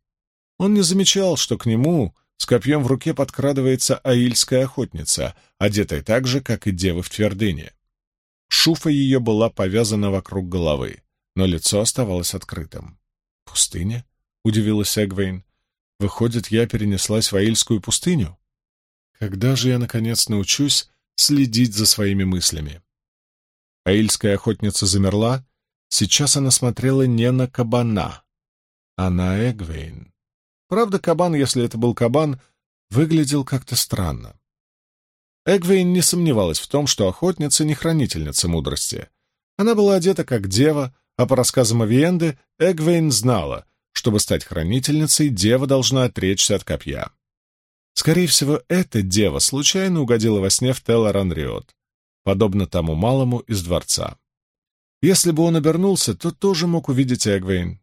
Он не замечал, что к нему с копьем в руке подкрадывается аильская охотница, одетая так же, как и девы в твердыне. Шуфа ее была повязана вокруг головы, но лицо оставалось открытым. «Пустыня?» — удивилась Эгвейн. «Выходит, я перенеслась в Аильскую пустыню? Когда же я, наконец, научусь следить за своими мыслями?» Аильская охотница замерла. Сейчас она смотрела не на кабана, а на Эгвейн. Правда, кабан, если это был кабан, выглядел как-то странно. Эгвейн не сомневалась в том, что охотница не хранительница мудрости. Она была одета как дева, а по рассказам Авиенды Эгвейн знала, чтобы стать хранительницей, дева должна отречься от копья. Скорее всего, эта дева случайно угодила во сне в Телларанриот, подобно тому малому из дворца. Если бы он обернулся, то тоже мог увидеть Эгвейн.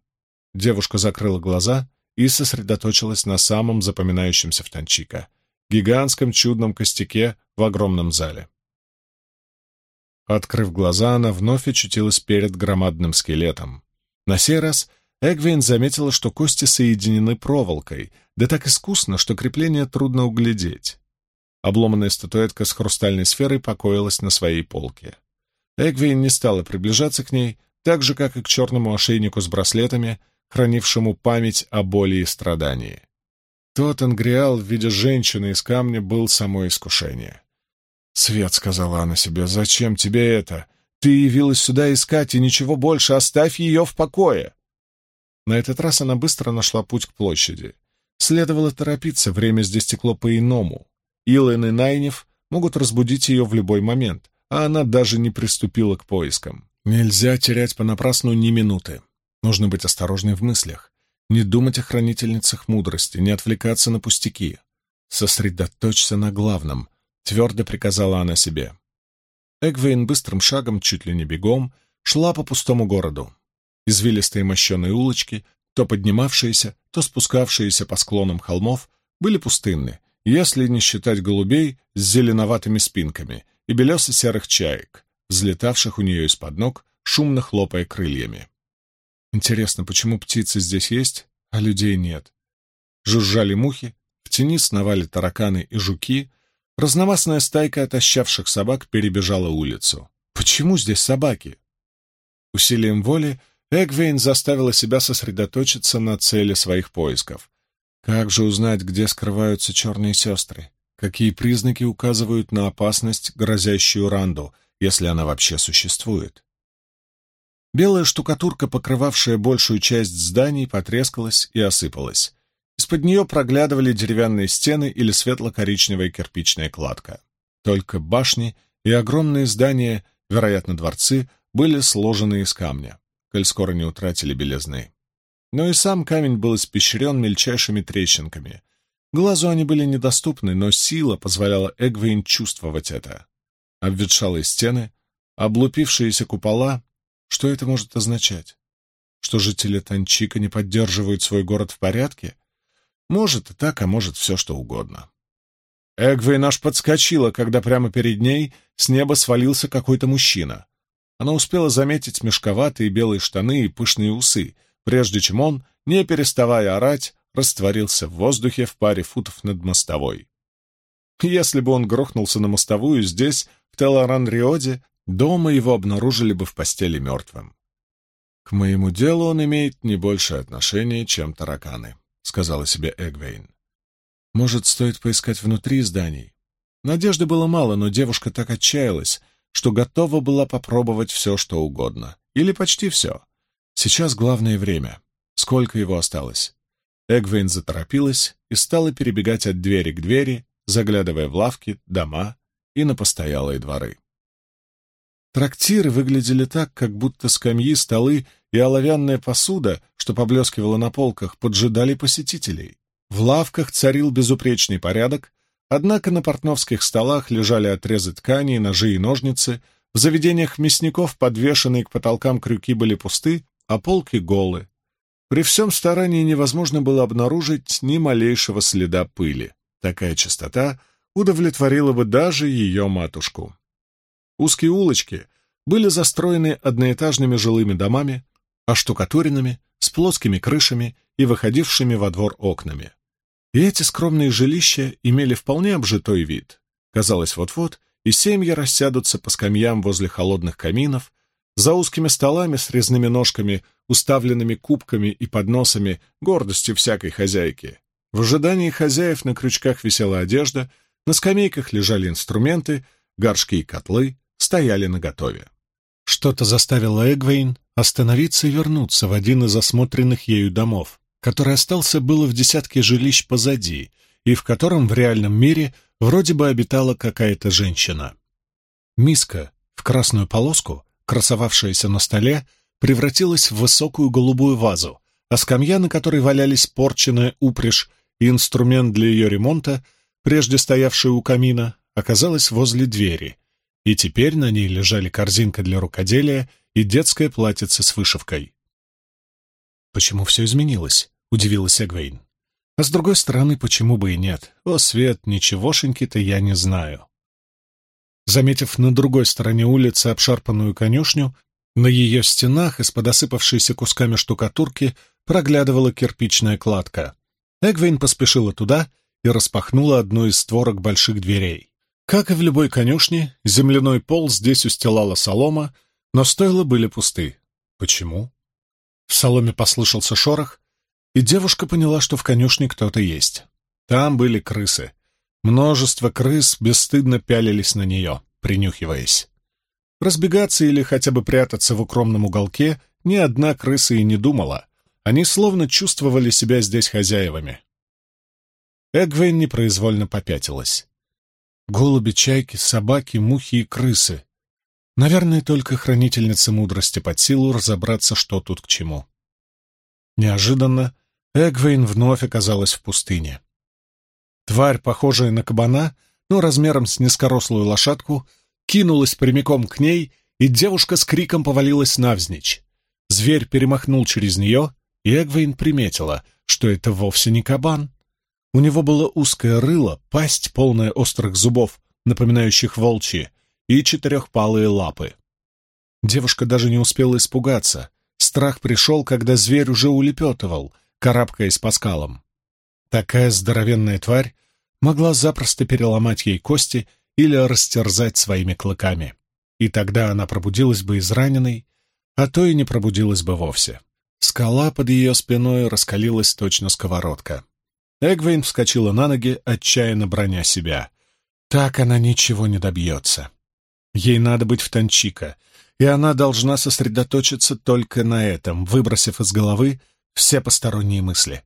Девушка закрыла глаза и сосредоточилась на самом запоминающемся в Танчика — гигантском чудном костяке в огромном зале. Открыв глаза, она вновь очутилась перед громадным скелетом. На сей раз Эгвин заметила, что кости соединены проволокой, да так искусно, что крепление трудно углядеть. Обломанная статуэтка с хрустальной сферой покоилась на своей полке. Эгвин не стала приближаться к ней, так же, как и к черному ошейнику с браслетами — хранившему память о боли и страдании. Тот ангриал в виде женщины из камня был само искушение. «Свет», — сказала она себе, — «зачем тебе это? Ты явилась сюда искать, и ничего больше, оставь ее в покое!» На этот раз она быстро нашла путь к площади. Следовало торопиться, время здесь текло по-иному. Илэн и Найнев могут разбудить ее в любой момент, а она даже не приступила к поискам. Нельзя терять понапрасну ни минуты. Нужно быть осторожной в мыслях, не думать о хранительницах мудрости, не отвлекаться на пустяки. Сосредоточься на главном, твердо приказала она себе. Эгвейн быстрым шагом, чуть ли не бегом, шла по пустому городу. Извилистые мощеные улочки, то поднимавшиеся, то спускавшиеся по склонам холмов, были пустынны, если не считать голубей с зеленоватыми спинками и белесо-серых чаек, взлетавших у нее из-под ног, шумно хлопая крыльями. Интересно, почему птицы здесь есть, а людей нет? Жужжали мухи, в тени сновали тараканы и жуки, разномастная стайка отощавших собак перебежала улицу. Почему здесь собаки? Усилием воли Эгвейн заставила себя сосредоточиться на цели своих поисков. Как же узнать, где скрываются черные сестры? Какие признаки указывают на опасность, грозящую Ранду, если она вообще существует? Белая штукатурка, покрывавшая большую часть зданий, потрескалась и осыпалась. Из-под нее проглядывали деревянные стены или светло-коричневая кирпичная кладка. Только башни и огромные здания, вероятно, дворцы, были сложены из камня, коль скоро не утратили белизны. Но и сам камень был испещрен мельчайшими трещинками. Глазу они были недоступны, но сила позволяла Эгвейн чувствовать это. Обветшалые стены, облупившиеся купола что это может означать? Что жители Танчика не поддерживают свой город в порядке? Может и так, а может все что угодно. Эгвей наш подскочила, когда прямо перед ней с неба свалился какой-то мужчина. Она успела заметить мешковатые белые штаны и пышные усы, прежде чем он, не переставая орать, растворился в воздухе в паре футов над мостовой. Если бы он грохнулся на мостовую здесь, в Телоран-Риоде, Дома его обнаружили бы в постели мертвым. «К моему делу он имеет не большее отношение, чем тараканы», — сказала себе Эгвейн. «Может, стоит поискать внутри зданий?» Надежды было мало, но девушка так отчаялась, что готова была попробовать все, что угодно. Или почти все. Сейчас главное время. Сколько его осталось? Эгвейн заторопилась и стала перебегать от двери к двери, заглядывая в лавки, дома и на постоялые дворы. Трактиры выглядели так, как будто скамьи, столы и оловянная посуда, что поблескивала на полках, поджидали посетителей. В лавках царил безупречный порядок, однако на портновских столах лежали отрезы ткани, ножи и ножницы, в заведениях мясников подвешенные к потолкам крюки были пусты, а полки голы. При всем старании невозможно было обнаружить ни малейшего следа пыли. Такая чистота удовлетворила бы даже ее матушку. Узкие улочки были застроены одноэтажными жилыми домами, оштукатуренными, с плоскими крышами и выходившими во двор окнами. И эти скромные жилища имели вполне обжитой вид. Казалось, вот-вот и семьи рассядутся по скамьям возле холодных каминов, за узкими столами с резными ножками, уставленными кубками и подносами, гордостью всякой хозяйки. В ожидании хозяев на крючках висела одежда, на скамейках лежали инструменты, горшки и котлы, стояли наготове. Что-то заставило Эгвейн остановиться и вернуться в один из осмотренных ею домов, который остался было в десятке жилищ позади, и в котором в реальном мире вроде бы обитала какая-то женщина. Миска в красную полоску, красовавшаяся на столе, превратилась в высокую голубую вазу, а скамья, на которой валялись порченная упряжь и инструмент для ее ремонта, прежде стоявший у камина, оказалась возле двери, и теперь на ней лежали корзинка для рукоделия и детское платьице с вышивкой. «Почему все изменилось?» — удивилась Эгвейн. «А с другой стороны, почему бы и нет? О, Свет, ничегошеньки-то я не знаю». Заметив на другой стороне улицы обшарпанную конюшню, на ее стенах из-под осыпавшейся кусками штукатурки проглядывала кирпичная кладка. Эгвейн поспешила туда и распахнула одну из створок больших дверей. Как и в любой конюшне, земляной пол здесь устилала солома, но стойла были пусты. Почему? В соломе послышался шорох, и девушка поняла, что в конюшне кто-то есть. Там были крысы. Множество крыс бесстыдно пялились на нее, принюхиваясь. Разбегаться или хотя бы прятаться в укромном уголке ни одна крыса и не думала. Они словно чувствовали себя здесь хозяевами. Эгвейн непроизвольно попятилась. Голуби, чайки, собаки, мухи и крысы. Наверное, только хранительнице мудрости под силу разобраться, что тут к чему. Неожиданно Эгвейн вновь оказалась в пустыне. Тварь, похожая на кабана, но размером с низкорослую лошадку, кинулась прямиком к ней, и девушка с криком повалилась навзничь. Зверь перемахнул через нее, и Эгвейн приметила, что это вовсе не кабан. У него было узкое рыло, пасть, полная острых зубов, напоминающих волчьи, и четырехпалые лапы. Девушка даже не успела испугаться. Страх пришел, когда зверь уже улепетывал, карабкаясь по скалам. Такая здоровенная тварь могла запросто переломать ей кости или растерзать своими клыками. И тогда она пробудилась бы израненной, а то и не пробудилась бы вовсе. Скала под ее спиной раскалилась точно сковородка. Эгвейн вскочила на ноги, отчаянно броня себя. Так она ничего не добьется. Ей надо быть в Танчика, и она должна сосредоточиться только на этом, выбросив из головы все посторонние мысли.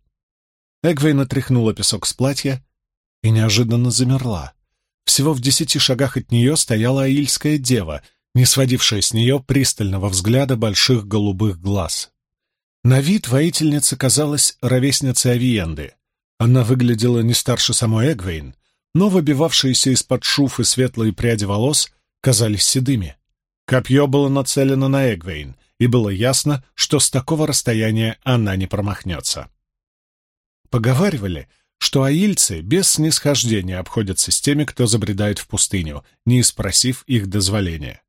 Эгвейн отряхнула песок с платья и неожиданно замерла. Всего в десяти шагах от нее стояла аильская дева, не сводившая с нее пристального взгляда больших голубых глаз. На вид воительница казалась ровесницей Авиенды. Она выглядела не старше самой Эгвейн, но выбивавшиеся из-под шуфы светлые пряди волос казались седыми. Копье было нацелено на Эгвейн, и было ясно, что с такого расстояния она не промахнется. Поговаривали, что аильцы без снисхождения обходятся с теми, кто забредает в пустыню, не спросив их дозволения.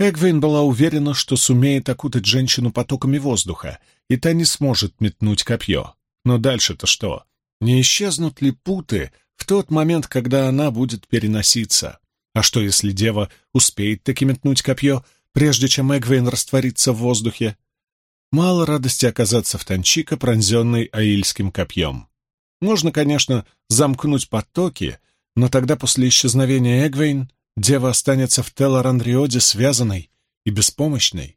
Эгвейн была уверена, что сумеет окутать женщину потоками воздуха, и та не сможет метнуть копье. Но дальше-то что? Не исчезнут ли путы в тот момент, когда она будет переноситься? А что, если дева успеет таки метнуть копье, прежде чем Эгвейн растворится в воздухе? Мало радости оказаться в Танчика, пронзенной аильским копьем. Можно, конечно, замкнуть потоки, но тогда после исчезновения Эгвейн дева останется в Телоранриоде связанной и беспомощной.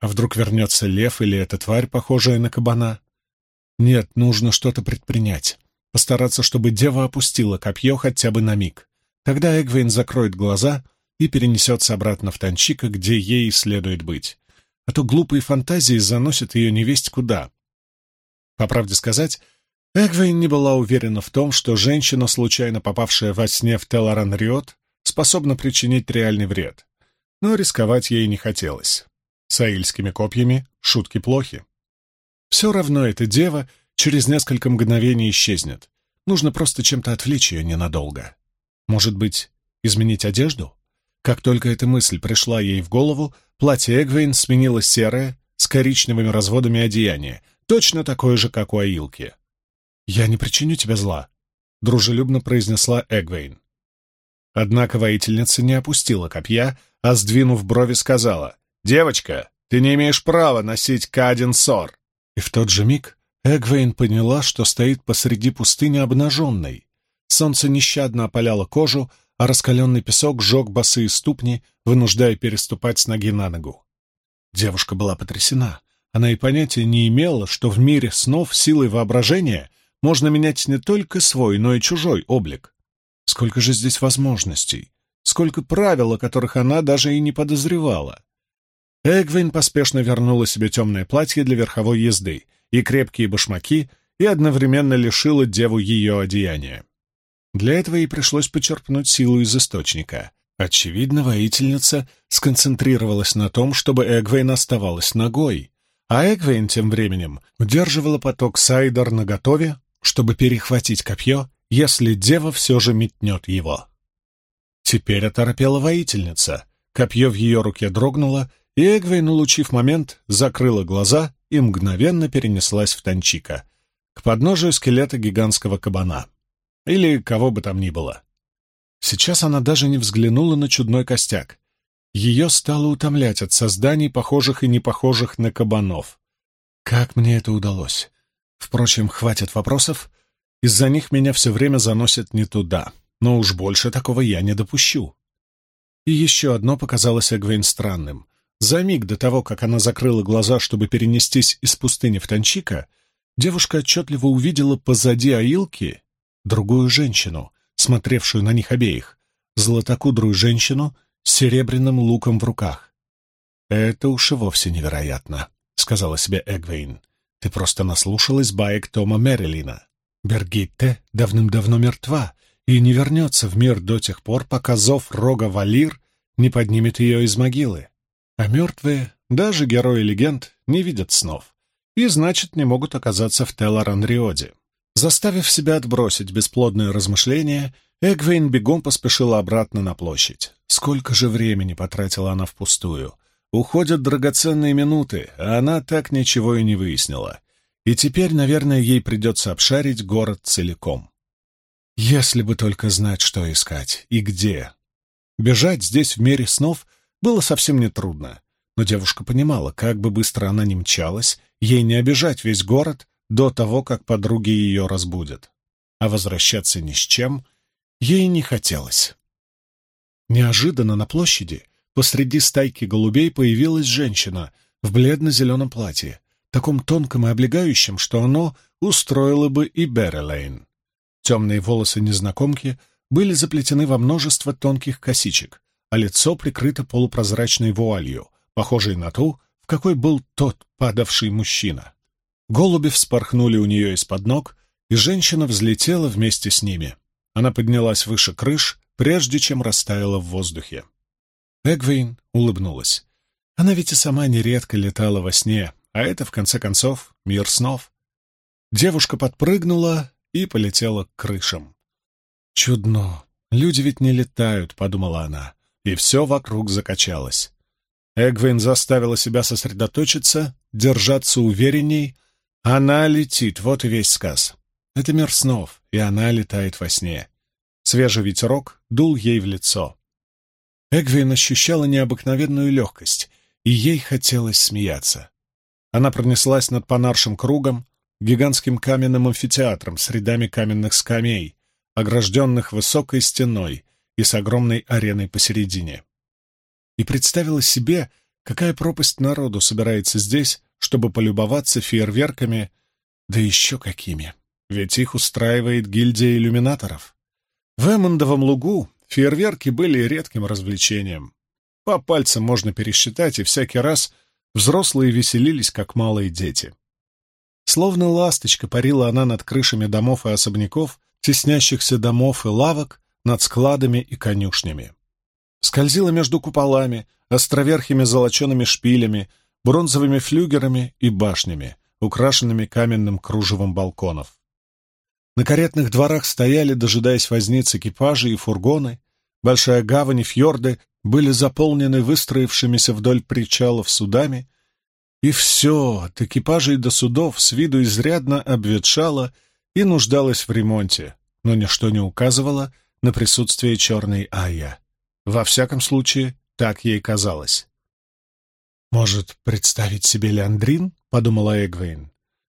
А вдруг вернется лев или эта тварь, похожая на кабана? Нет, нужно что-то предпринять. Постараться, чтобы дева опустила копье хотя бы на миг. Тогда Эгвейн закроет глаза и перенесется обратно в Танчика, где ей следует быть. А то глупые фантазии заносят ее невесть куда. По правде сказать, Эгвейн не была уверена в том, что женщина, случайно попавшая во сне в Телоран-Риот, способна причинить реальный вред. Но рисковать ей не хотелось. С аильскими копьями шутки плохи. Все равно эта дева через несколько мгновений исчезнет. Нужно просто чем-то отвлечь ее ненадолго. Может быть, изменить одежду? Как только эта мысль пришла ей в голову, платье Эгвейн сменилось серое, с коричневыми разводами одеяния, точно такое же, как у Аилки. «Я не причиню тебе зла», — дружелюбно произнесла Эгвейн. Однако воительница не опустила копья, а, сдвинув брови, сказала, «Девочка, ты не имеешь права носить каден-сор!» И в тот же миг Эгвейн поняла, что стоит посреди пустыни обнаженной. Солнце нещадно опаляло кожу, а раскаленный песок сжег босые ступни, вынуждая переступать с ноги на ногу. Девушка была потрясена. Она и понятия не имела, что в мире снов силой воображения можно менять не только свой, но и чужой облик. Сколько же здесь возможностей, сколько правил, о которых она даже и не подозревала. Эгвин поспешно вернула себе темное платье для верховой езды и крепкие башмаки и одновременно лишила деву ее одеяния. Для этого ей пришлось почерпнуть силу из источника. Очевидно, воительница сконцентрировалась на том, чтобы Эгвейн оставалась ногой, а Эгвейн тем временем удерживала поток Сайдар наготове, чтобы перехватить копье, если дева все же метнет его. Теперь оторопела воительница. Копье в ее руке дрогнуло, и Эгвейн, улучив момент, закрыла глаза и мгновенно перенеслась в Танчика, к подножию скелета гигантского кабана. Или кого бы там ни было. Сейчас она даже не взглянула на чудной костяк. Ее стало утомлять от созданий, похожих и непохожих на кабанов. Как мне это удалось? Впрочем, хватит вопросов. Из-за них меня все время заносят не туда. Но уж больше такого я не допущу. И еще одно показалось Эгвейн странным. За миг до того, как она закрыла глаза, чтобы перенестись из пустыни в Танчика, девушка отчетливо увидела позади Аилки другую женщину, смотревшую на них обеих, золотокудрую женщину с серебряным луком в руках. «Это уж и вовсе невероятно», — сказала себе Эгвейн. Ты просто наслушалась баек Тома Мерилина. Бергитте давным-давно мертва и не вернется в мир до тех пор, пока зов рога Валир не поднимет ее из могилы. А мертвые, даже герои легенд, не видят снов и, значит, не могут оказаться в Телоран-Риоде. Заставив себя отбросить бесплодные размышления, Эгвейн бегом поспешила обратно на площадь. Сколько же времени потратила она впустую — Уходят драгоценные минуты, а она так ничего и не выяснила. И теперь, наверное, ей придется обшарить город целиком. Если бы только знать, что искать и где. Бежать здесь в мире снов было совсем нетрудно. но девушка понимала, как бы быстро она ни мчалась, ей не обижать весь город до того, как подруги ее разбудят. А возвращаться ни с чем ей не хотелось. Неожиданно на площади посреди стайки голубей появилась женщина в бледно-зеленом платье, таком тонком и облегающем, что оно устроило бы и Беррелейн. Темные волосы незнакомки были заплетены во множество тонких косичек, а лицо прикрыто полупрозрачной вуалью, похожей на ту, в какой был тот падавший мужчина. Голуби вспорхнули у нее из-под ног, и женщина взлетела вместе с ними. Она поднялась выше крыш, прежде чем растаяла в воздухе. Эгвейн улыбнулась. Она ведь и сама нередко летала во сне, а это, в конце концов, мир снов. Девушка подпрыгнула и полетела к крышам. «Чудно! Люди ведь не летают», — подумала она, и все вокруг закачалось. Эгвин заставила себя сосредоточиться, держаться уверенней. Она летит, вот и весь сказ. Это мир снов, и она летает во сне. Свежий ветерок дул ей в лицо. Эгвин ощущала необыкновенную легкость, и ей хотелось смеяться. Она пронеслась над понаршим кругом, гигантским каменным амфитеатром с рядами каменных скамей, огражденных высокой стеной и с огромной ареной посередине. И представила себе, какая пропасть народу собирается здесь, чтобы полюбоваться фейерверками, да еще какими, ведь их устраивает гильдия иллюминаторов. В Эммондовом лугу фейерверки были редким развлечением. По пальцам можно пересчитать, и всякий раз взрослые веселились, как малые дети. Словно ласточка парила она над крышами домов и особняков, теснящихся домов и лавок над складами и конюшнями. Скользила между куполами, островерхими золочеными шпилями, бронзовыми флюгерами и башнями, украшенными каменным кружевом балконов. На каретных дворах стояли, дожидаясь возниц экипажи и фургоны, большая гавань и фьорды были заполнены выстроившимися вдоль причалов судами, и все, от экипажей до судов, с виду изрядно обветшало и нуждалось в ремонте, но ничто не указывало на присутствие черной Айя. Во всяком случае, так ей казалось. «Может, представить себе Леандрин?» — подумала Эгвейн.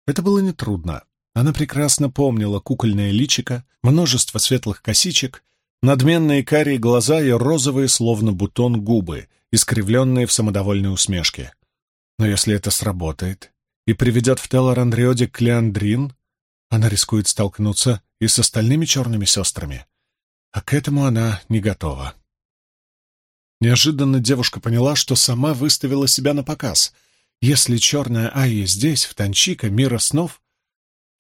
Это было нетрудно. Она прекрасно помнила кукольное личико, множество светлых косичек, надменные карие глаза и розовые, словно бутон, губы, искривленные в самодовольной усмешке. Но если это сработает и приведет в Телор-Андриоде к Леандрин, она рискует столкнуться и с остальными черными сестрами. А к этому она не готова. Неожиданно девушка поняла, что сама выставила себя на показ. Если черная Айя здесь, в Танчика, мира снов,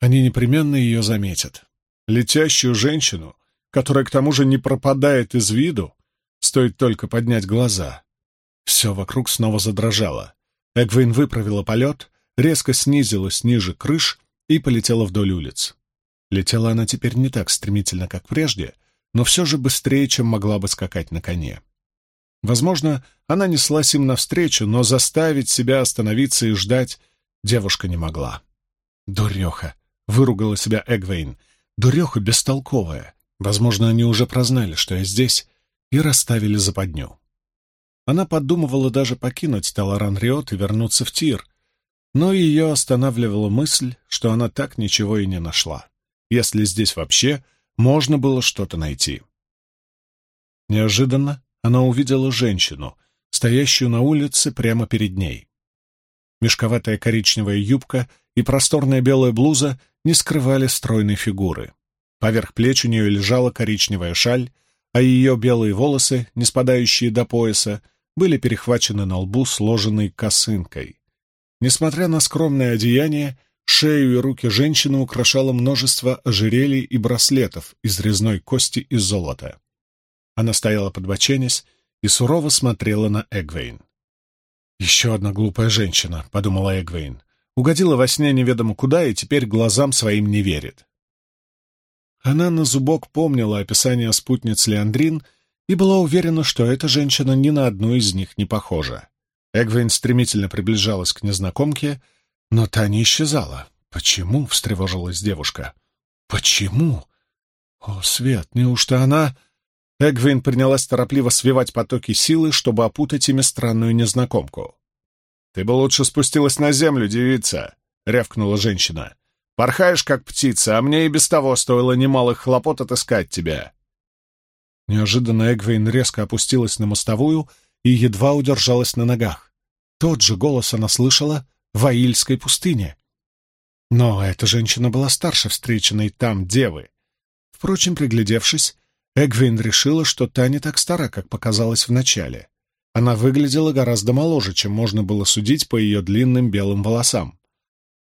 они непременно ее заметят. Летящую женщину, которая к тому же не пропадает из виду, стоит только поднять глаза. Все вокруг снова задрожало. Эгвин выправила полет, резко снизилась ниже крыш и полетела вдоль улиц. Летела она теперь не так стремительно, как прежде, но все же быстрее, чем могла бы скакать на коне. Возможно, она неслась им навстречу, но заставить себя остановиться и ждать девушка не могла. «Дуреха!» — выругала себя Эгвейн. «Дуреха бестолковая! Возможно, они уже прознали, что я здесь, и расставили западню». Она подумывала даже покинуть Таларан-Риот и вернуться в Тир, но ее останавливала мысль, что она так ничего и не нашла, если здесь вообще можно было что-то найти. Неожиданно она увидела женщину, стоящую на улице прямо перед ней. Мешковатая коричневая юбка и просторная белая блуза не скрывали стройной фигуры. Поверх плеч у нее лежала коричневая шаль, а ее белые волосы, не спадающие до пояса, были перехвачены на лбу сложенной косынкой. Несмотря на скромное одеяние, шею и руки женщины украшало множество ожерелий и браслетов из резной кости и золота. Она стояла подбоченясь и сурово смотрела на Эгвейн. «Еще одна глупая женщина», — подумала Эгвейн. Угодила во сне неведомо куда и теперь глазам своим не верит. Она на зубок помнила описание спутниц Леандрин и была уверена, что эта женщина ни на одну из них не похожа. Эгвейн стремительно приближалась к незнакомке, но та не исчезала. «Почему?» — встревожилась девушка. «Почему?» «О, Свет, неужто она...» Эгвин принялась торопливо свивать потоки силы, чтобы опутать ими странную незнакомку. «Ты бы лучше спустилась на землю, девица!» — рявкнула женщина. «Порхаешь, как птица, а мне и без того стоило немалых хлопот отыскать тебя!» Неожиданно Эгвейн резко опустилась на мостовую и едва удержалась на ногах. Тот же голос она слышала в Аильской пустыне. Но эта женщина была старше встреченной там девы. Впрочем, приглядевшись, Эгвин решила, что та не так стара, как показалось вначале. Она выглядела гораздо моложе, чем можно было судить по ее длинным белым волосам.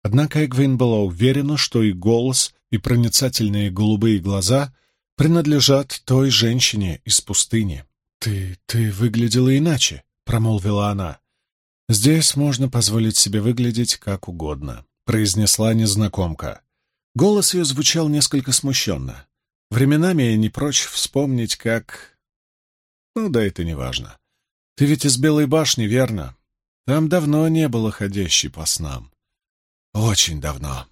Однако Эгвин была уверена, что и голос, и проницательные голубые глаза принадлежат той женщине из пустыни. «Ты... ты выглядела иначе», — промолвила она. «Здесь можно позволить себе выглядеть как угодно», — произнесла незнакомка. Голос ее звучал несколько смущенно. Временами я не прочь вспомнить, как... Ну да это не важно. Ты ведь из Белой башни, верно? Там давно не было ходящей по снам. Очень давно.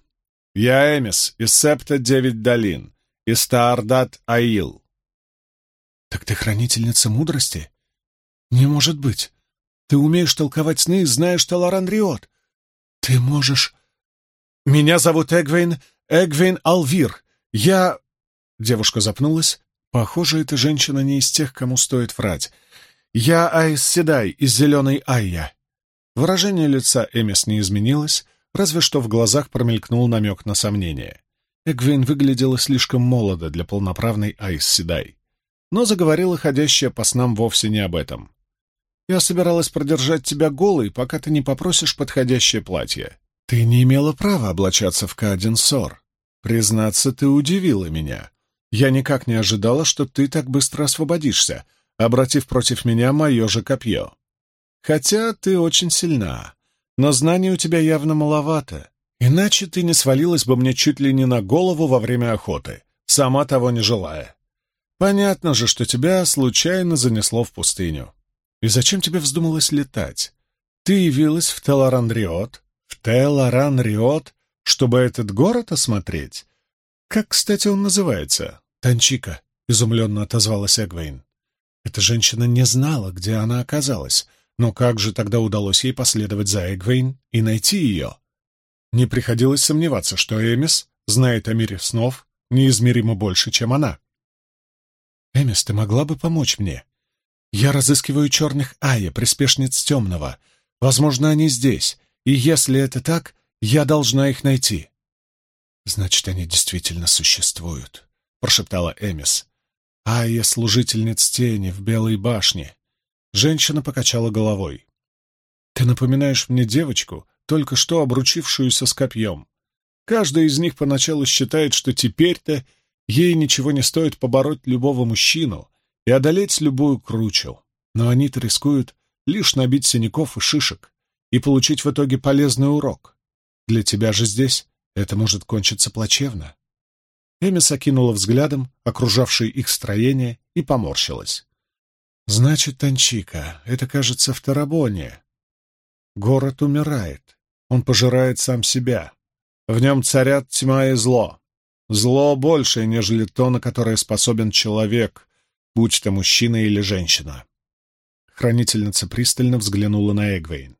Я Эмис, из Септа Девять Долин, из Таардат Аил. Так ты хранительница мудрости? Не может быть. Ты умеешь толковать сны знаешь Таларан Риот. Ты можешь... Меня зовут Эгвейн, Эгвейн Алвир. Я... Девушка запнулась. Похоже, эта женщина не из тех, кому стоит врать. «Я Айс Седай из Зеленой Айя». Выражение лица Эмис не изменилось, разве что в глазах промелькнул намек на сомнение. Эгвин выглядела слишком молодо для полноправной Айс Седай. Но заговорила ходящая по снам вовсе не об этом. «Я собиралась продержать тебя голой, пока ты не попросишь подходящее платье. Ты не имела права облачаться в Каден Сор. Признаться, ты удивила меня. Я никак не ожидала, что ты так быстро освободишься, обратив против меня мое же копье. Хотя ты очень сильна, но знаний у тебя явно маловато, иначе ты не свалилась бы мне чуть ли не на голову во время охоты, сама того не желая. Понятно же, что тебя случайно занесло в пустыню. И зачем тебе вздумалось летать? Ты явилась в Теларанриот, в Теларанриот, чтобы этот город осмотреть, «Как, кстати, он называется?» «Танчика», — изумленно отозвалась Эгвейн. Эта женщина не знала, где она оказалась, но как же тогда удалось ей последовать за Эгвейн и найти ее? Не приходилось сомневаться, что Эмис знает о мире снов неизмеримо больше, чем она. «Эмис, ты могла бы помочь мне? Я разыскиваю черных Ая, приспешниц темного. Возможно, они здесь, и если это так, я должна их найти». «Значит, они действительно существуют», — прошептала Эмис. «Айя — служительниц тени в Белой башне». Женщина покачала головой. «Ты напоминаешь мне девочку, только что обручившуюся с копьем. Каждая из них поначалу считает, что теперь-то ей ничего не стоит побороть любого мужчину и одолеть любую кручу. Но они-то рискуют лишь набить синяков и шишек и получить в итоге полезный урок. Для тебя же здесь это может кончиться плачевно. Эмис окинула взглядом окружавшее их строение и поморщилась. «Значит, Танчика, это, кажется, в Тарабоне. Город умирает, он пожирает сам себя. В нем царят тьма и зло. Зло большее, нежели то, на которое способен человек, будь то мужчина или женщина». Хранительница пристально взглянула на Эгвейн.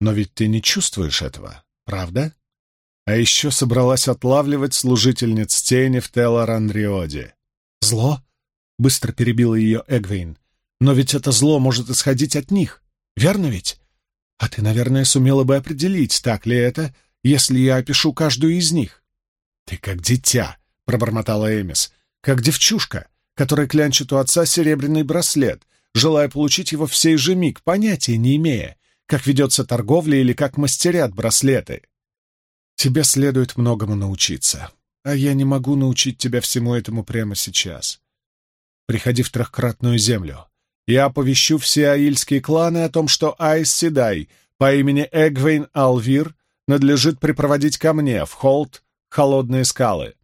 «Но ведь ты не чувствуешь этого, правда?» А еще собралась отлавливать служительниц тени в Телоранриоде. «Зло?» — быстро перебила ее Эгвейн. «Но ведь это зло может исходить от них, верно ведь? А ты, наверное, сумела бы определить, так ли это, если я опишу каждую из них». «Ты как дитя», — пробормотала Эмис, — «как девчушка, которая клянчит у отца серебряный браслет, желая получить его в сей же миг, понятия не имея, как ведется торговля или как мастерят браслеты». Тебе следует многому научиться, а я не могу научить тебя всему этому прямо сейчас. Приходи в трехкратную землю. Я оповещу все аильские кланы о том, что Айс Седай по имени Эгвейн Алвир надлежит припроводить ко мне в Холт холодные скалы.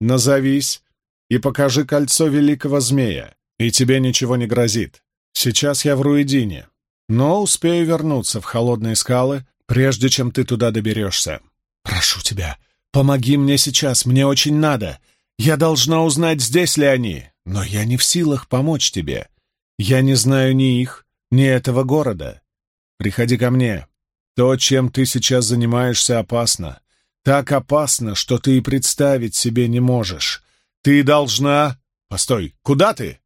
Назовись и покажи кольцо великого змея, и тебе ничего не грозит. Сейчас я в Руидине, но успею вернуться в холодные скалы, прежде чем ты туда доберешься. «Прошу тебя, помоги мне сейчас, мне очень надо. Я должна узнать, здесь ли они, но я не в силах помочь тебе. Я не знаю ни их, ни этого города. Приходи ко мне, То, чем ты сейчас занимаешься, опасно. Так опасно, что ты и представить себе не можешь. Ты должна... Постой, куда ты?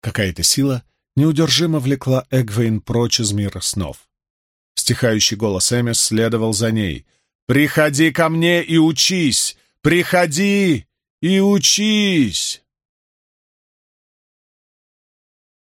Какая-то сила неудержимо влекла Эгвейн прочь из мира снов. Стихающий голос Эмис следовал за ней. «Приходи ко мне и учись! Приходи и учись!»